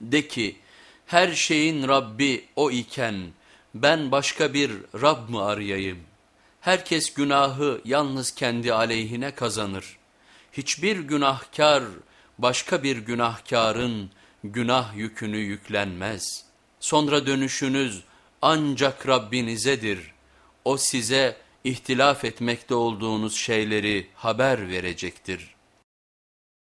De ki her şeyin Rabbi o iken ben başka bir Rab mı arayayım? Herkes günahı yalnız kendi aleyhine kazanır. Hiçbir günahkar başka bir günahkarın günah yükünü yüklenmez. Sonra dönüşünüz ancak Rabbinizedir. O size ihtilaf etmekte olduğunuz şeyleri haber verecektir.''